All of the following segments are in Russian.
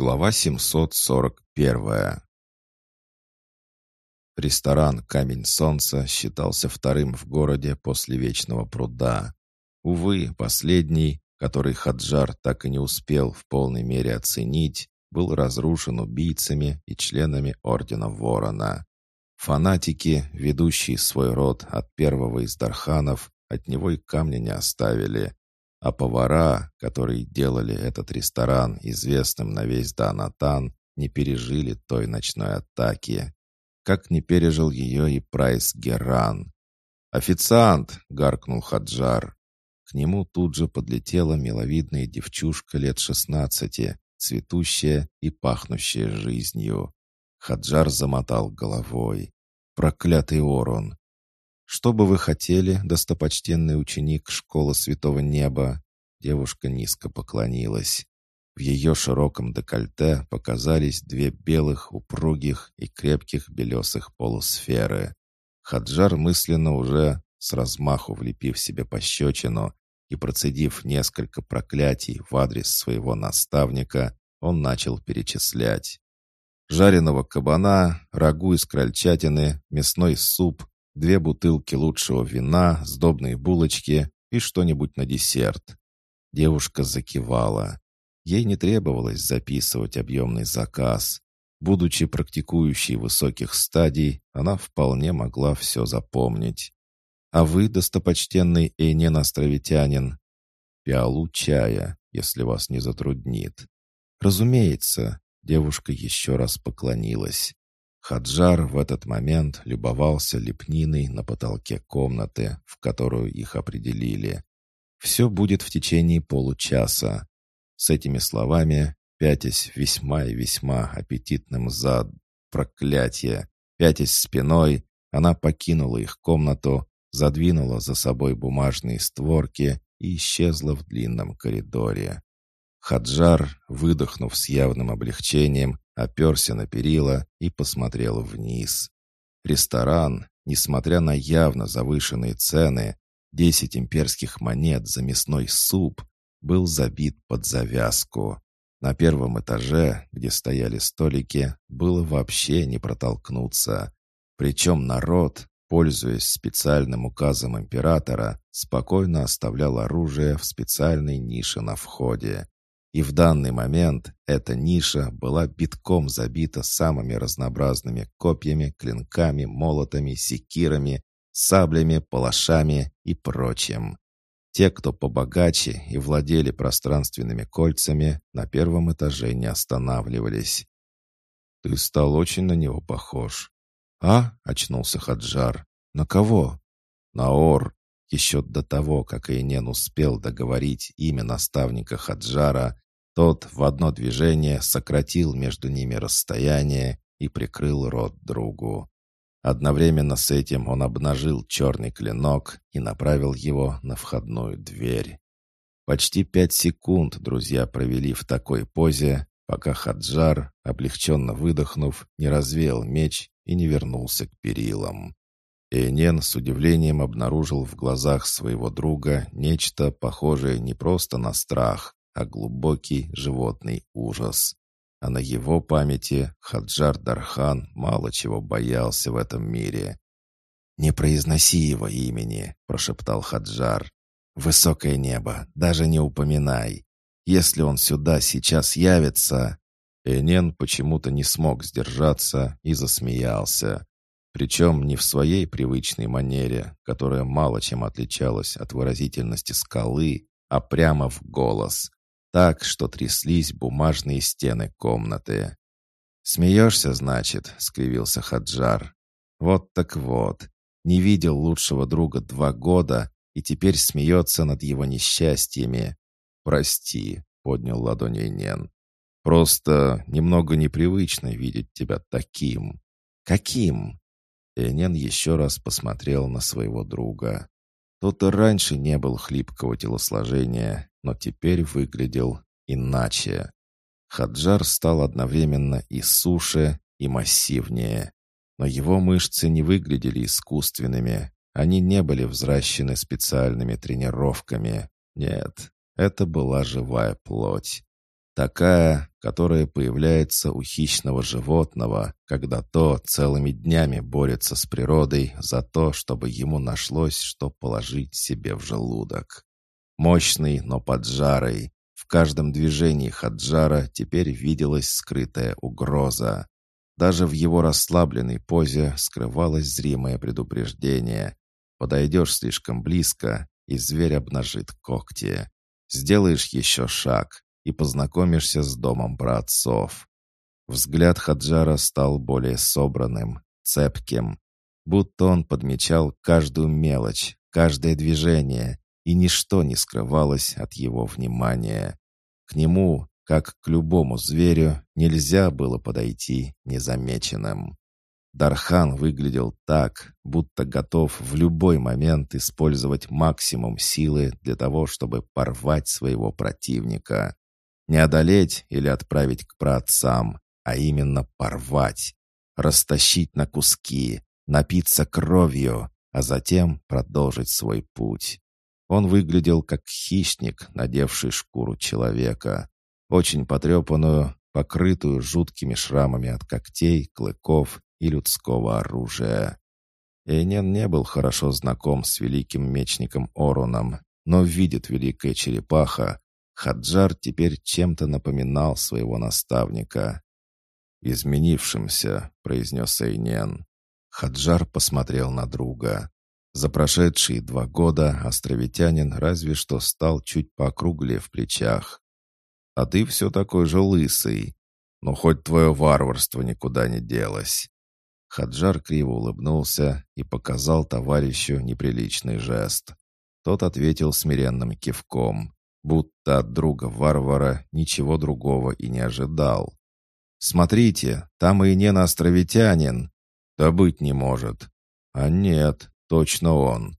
Глава 741 Ресторан «Камень солнца» считался вторым в городе после Вечного пруда. Увы, последний, который Хаджар так и не успел в полной мере оценить, был разрушен убийцами и членами Ордена Ворона. Фанатики, ведущие свой род от первого из Дарханов, от него и камня не оставили, а повара, которые делали этот ресторан известным на весь Данатан, не пережили той ночной атаки. Как не пережил ее и Прайс Геран. «Официант!» — гаркнул Хаджар. К нему тут же подлетела миловидная девчушка лет шестнадцати, цветущая и пахнущая жизнью. Хаджар замотал головой. «Проклятый Орон! «Что бы вы хотели, достопочтенный ученик школы Святого Неба?» Девушка низко поклонилась. В ее широком декольте показались две белых, упругих и крепких белесых полусферы. Хаджар мысленно уже, с размаху влепив себе пощечину и процедив несколько проклятий в адрес своего наставника, он начал перечислять. Жареного кабана, рагу из крольчатины, мясной суп, две бутылки лучшего вина, сдобные булочки и что-нибудь на десерт. Девушка закивала. Ей не требовалось записывать объемный заказ. Будучи практикующей высоких стадий, она вполне могла все запомнить. «А вы, достопочтенный Эйнен Островитянин?» «Пиалу чая, если вас не затруднит». «Разумеется», — девушка еще раз поклонилась. Хаджар в этот момент любовался лепниной на потолке комнаты, в которую их определили. «Все будет в течение получаса». С этими словами, пятясь весьма и весьма аппетитным зад проклятие, пятясь спиной, она покинула их комнату, задвинула за собой бумажные створки и исчезла в длинном коридоре. Хаджар, выдохнув с явным облегчением, оперся на перила и посмотрел вниз. Ресторан, несмотря на явно завышенные цены, 10 имперских монет за мясной суп, был забит под завязку. На первом этаже, где стояли столики, было вообще не протолкнуться. Причем народ, пользуясь специальным указом императора, спокойно оставлял оружие в специальной нише на входе. И в данный момент эта ниша была битком забита самыми разнообразными копьями, клинками, молотами, секирами, саблями, палашами и прочим. Те, кто побогаче и владели пространственными кольцами, на первом этаже не останавливались. «Ты стал очень на него похож». «А?» — очнулся Хаджар. «На кого?» «На Ор. Еще до того, как Эйнен успел договорить имя наставника Хаджара, тот в одно движение сократил между ними расстояние и прикрыл рот другу. Одновременно с этим он обнажил черный клинок и направил его на входную дверь. Почти пять секунд друзья провели в такой позе, пока Хаджар, облегченно выдохнув, не развеял меч и не вернулся к перилам. Эйнен с удивлением обнаружил в глазах своего друга нечто похожее не просто на страх, а глубокий животный ужас. А на его памяти Хаджар Дархан мало чего боялся в этом мире. «Не произноси его имени», — прошептал Хаджар. «Высокое небо, даже не упоминай. Если он сюда сейчас явится...» Энен почему-то не смог сдержаться и засмеялся. Причем не в своей привычной манере, которая мало чем отличалась от выразительности скалы, а прямо в голос, так, что тряслись бумажные стены комнаты. «Смеешься, значит?» — скривился Хаджар. «Вот так вот. Не видел лучшего друга два года и теперь смеется над его несчастьями. Прости», — поднял ладонь Эйнен. «Просто немного непривычно видеть тебя таким». «Каким?» Энен еще раз посмотрел на своего друга. Тот и раньше не был хлипкого телосложения, но теперь выглядел иначе. Хаджар стал одновременно и суше, и массивнее. Но его мышцы не выглядели искусственными. Они не были взращены специальными тренировками. Нет, это была живая плоть. Такая, которая появляется у хищного животного, когда то целыми днями борется с природой за то, чтобы ему нашлось, что положить себе в желудок. Мощный, но поджарый. В каждом движении Хаджара теперь виделась скрытая угроза. Даже в его расслабленной позе скрывалось зримое предупреждение. Подойдешь слишком близко, и зверь обнажит когти. Сделаешь еще шаг, и познакомишься с домом праотцов. Взгляд Хаджара стал более собранным, цепким, будто он подмечал каждую мелочь, каждое движение, и ничто не скрывалось от его внимания. К нему, как к любому зверю, нельзя было подойти незамеченным. Дархан выглядел так, будто готов в любой момент использовать максимум силы для того, чтобы порвать своего противника. Не одолеть или отправить к праотцам, а именно порвать, растащить на куски, напиться кровью, а затем продолжить свой путь. Он выглядел как хищник, надевший шкуру человека, очень потрепанную, покрытую жуткими шрамами от когтей, клыков и людского оружия. Эйнен не был хорошо знаком с великим мечником Оруном, но видит великая черепаха, Хаджар теперь чем-то напоминал своего наставника. «Изменившимся», — произнес Эйнен. Хаджар посмотрел на друга. За прошедшие два года островитянин разве что стал чуть поокруглее в плечах. «А ты все такой же лысый. Но хоть твое варварство никуда не делось». Хаджар криво улыбнулся и показал товарищу неприличный жест. Тот ответил смиренным кивком будто от друга варвара ничего другого и не ожидал. «Смотрите, там и не островитянин!» «Да быть не может!» «А нет, точно он!»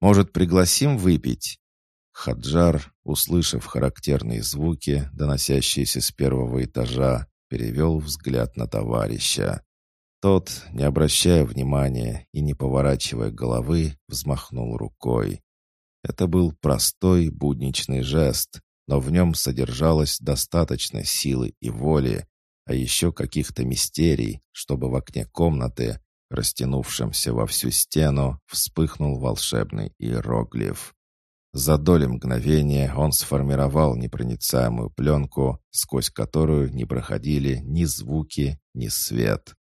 «Может, пригласим выпить?» Хаджар, услышав характерные звуки, доносящиеся с первого этажа, перевел взгляд на товарища. Тот, не обращая внимания и не поворачивая головы, взмахнул рукой. Это был простой будничный жест, но в нем содержалось достаточно силы и воли, а еще каких-то мистерий, чтобы в окне комнаты, растянувшемся во всю стену, вспыхнул волшебный иероглиф. За доли мгновения он сформировал непроницаемую пленку, сквозь которую не проходили ни звуки, ни свет.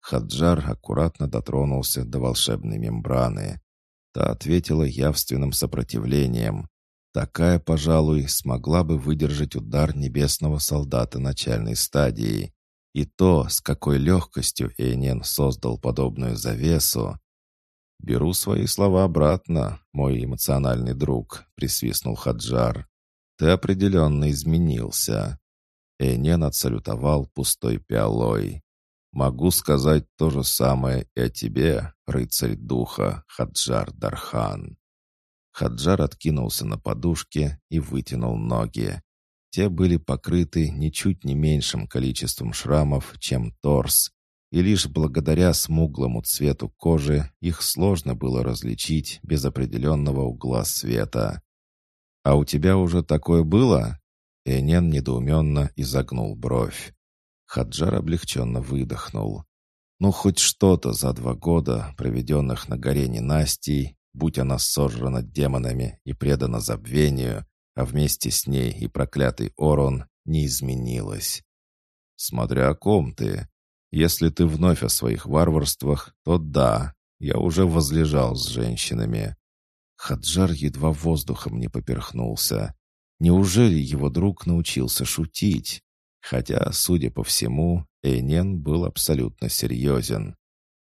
Хаджар аккуратно дотронулся до волшебной мембраны. Та ответила явственным сопротивлением. Такая, пожалуй, смогла бы выдержать удар небесного солдата начальной стадии. И то, с какой легкостью Эйнен создал подобную завесу. «Беру свои слова обратно, мой эмоциональный друг», — присвистнул Хаджар. «Ты определенно изменился». Эйнен отсалютовал пустой пиалой. Могу сказать то же самое и о тебе, рыцарь духа Хаджар Дархан. Хаджар откинулся на подушке и вытянул ноги. Те были покрыты ничуть не меньшим количеством шрамов, чем торс, и лишь благодаря смуглому цвету кожи их сложно было различить без определенного угла света. «А у тебя уже такое было?» Энен недоуменно изогнул бровь. Хаджар облегченно выдохнул. Ну, хоть что-то за два года, проведенных на горе ненастий, будь она сожрана демонами и предана забвению, а вместе с ней и проклятый Орон, не изменилось. Смотря о ком ты. Если ты вновь о своих варварствах, то да, я уже возлежал с женщинами. Хаджар едва воздухом не поперхнулся. Неужели его друг научился шутить? Хотя, судя по всему, Эйнен был абсолютно серьезен.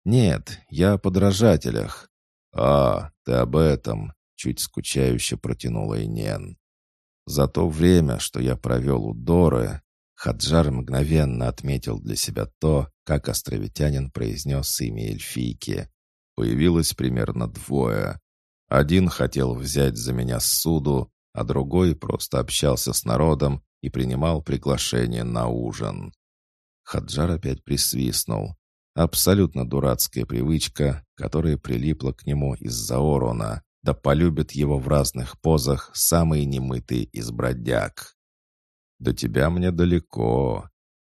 «Нет, я о подражателях». «А, ты об этом», — чуть скучающе протянул Эйнен. «За то время, что я провел у Доры, Хаджар мгновенно отметил для себя то, как островитянин произнес имя эльфийки. Появилось примерно двое. Один хотел взять за меня суду, а другой просто общался с народом и принимал приглашение на ужин. Хаджар опять присвистнул. Абсолютно дурацкая привычка, которая прилипла к нему из-за Орона, да полюбит его в разных позах самые немытые из бродяг. До тебя мне далеко».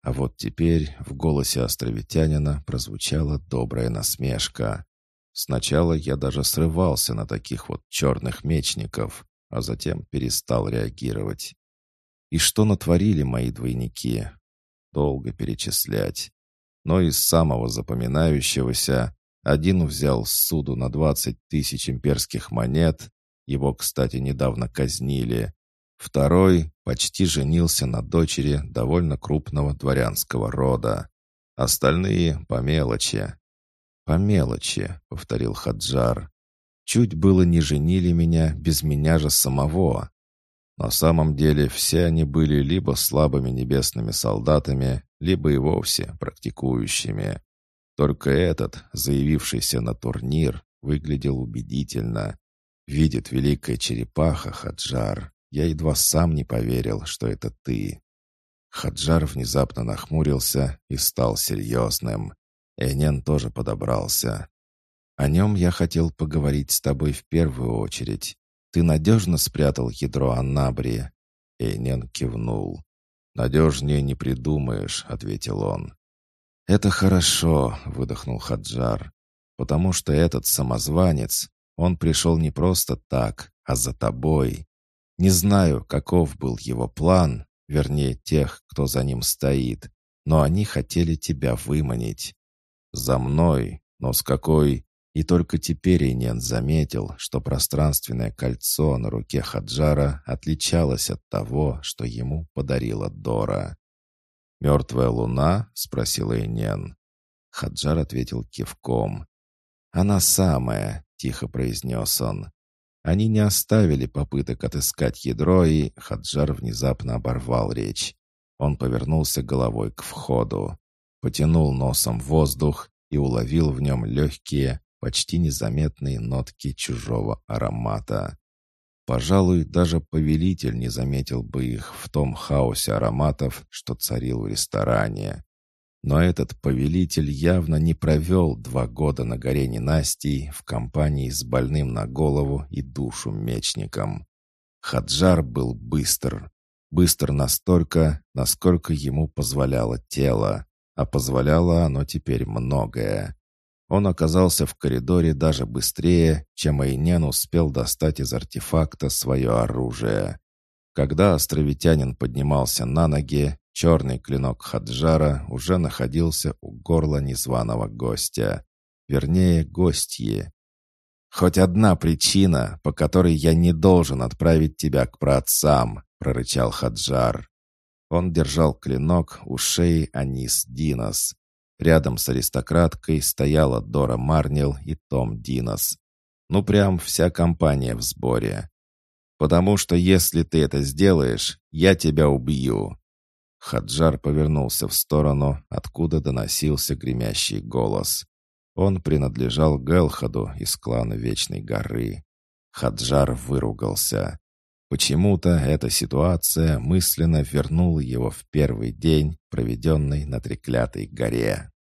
А вот теперь в голосе островитянина прозвучала добрая насмешка. Сначала я даже срывался на таких вот черных мечников, а затем перестал реагировать. И что натворили мои двойники? Долго перечислять. Но из самого запоминающегося один взял суду на 20 тысяч имперских монет, его, кстати, недавно казнили. Второй почти женился на дочери довольно крупного дворянского рода. Остальные по мелочи. «По мелочи», — повторил Хаджар. «Чуть было не женили меня без меня же самого». На самом деле все они были либо слабыми небесными солдатами, либо и вовсе практикующими. Только этот, заявившийся на турнир, выглядел убедительно. Видит великая черепаха, Хаджар. Я едва сам не поверил, что это ты. Хаджар внезапно нахмурился и стал серьезным. Энен тоже подобрался. «О нем я хотел поговорить с тобой в первую очередь. Ты надежно спрятал ядро Аннабри?» Энен кивнул. «Надежнее не придумаешь», — ответил он. «Это хорошо», — выдохнул Хаджар, «потому что этот самозванец, он пришел не просто так, а за тобой. Не знаю, каков был его план, вернее, тех, кто за ним стоит, но они хотели тебя выманить. За мной, но с какой... И только теперь Инен заметил, что пространственное кольцо на руке Хаджара отличалось от того, что ему подарила Дора. «Мертвая луна?» — спросила Инен. Хаджар ответил кивком. «Она самая», — тихо произнес он. Они не оставили попыток отыскать ядро, и Хаджар внезапно оборвал речь. Он повернулся головой к входу, потянул носом воздух и уловил в нем легкие, почти незаметные нотки чужого аромата. Пожалуй, даже повелитель не заметил бы их в том хаосе ароматов, что царил в ресторане. Но этот повелитель явно не провел два года на горе ненастий в компании с больным на голову и душу мечником. Хаджар был быстр. Быстр настолько, насколько ему позволяло тело, а позволяло оно теперь многое. Он оказался в коридоре даже быстрее, чем Айнен успел достать из артефакта свое оружие. Когда островитянин поднимался на ноги, черный клинок Хаджара уже находился у горла незваного гостя. Вернее, гостьи. «Хоть одна причина, по которой я не должен отправить тебя к праотцам», — прорычал Хаджар. Он держал клинок у шеи Анис Динос. Рядом с аристократкой стояла Дора Марнил и Том Динос. Ну, прям вся компания в сборе. «Потому что если ты это сделаешь, я тебя убью». Хаджар повернулся в сторону, откуда доносился гремящий голос. Он принадлежал Гелхаду из клана Вечной горы. Хаджар выругался. Почему-то эта ситуация мысленно вернула его в первый день, проведенный на треклятой горе.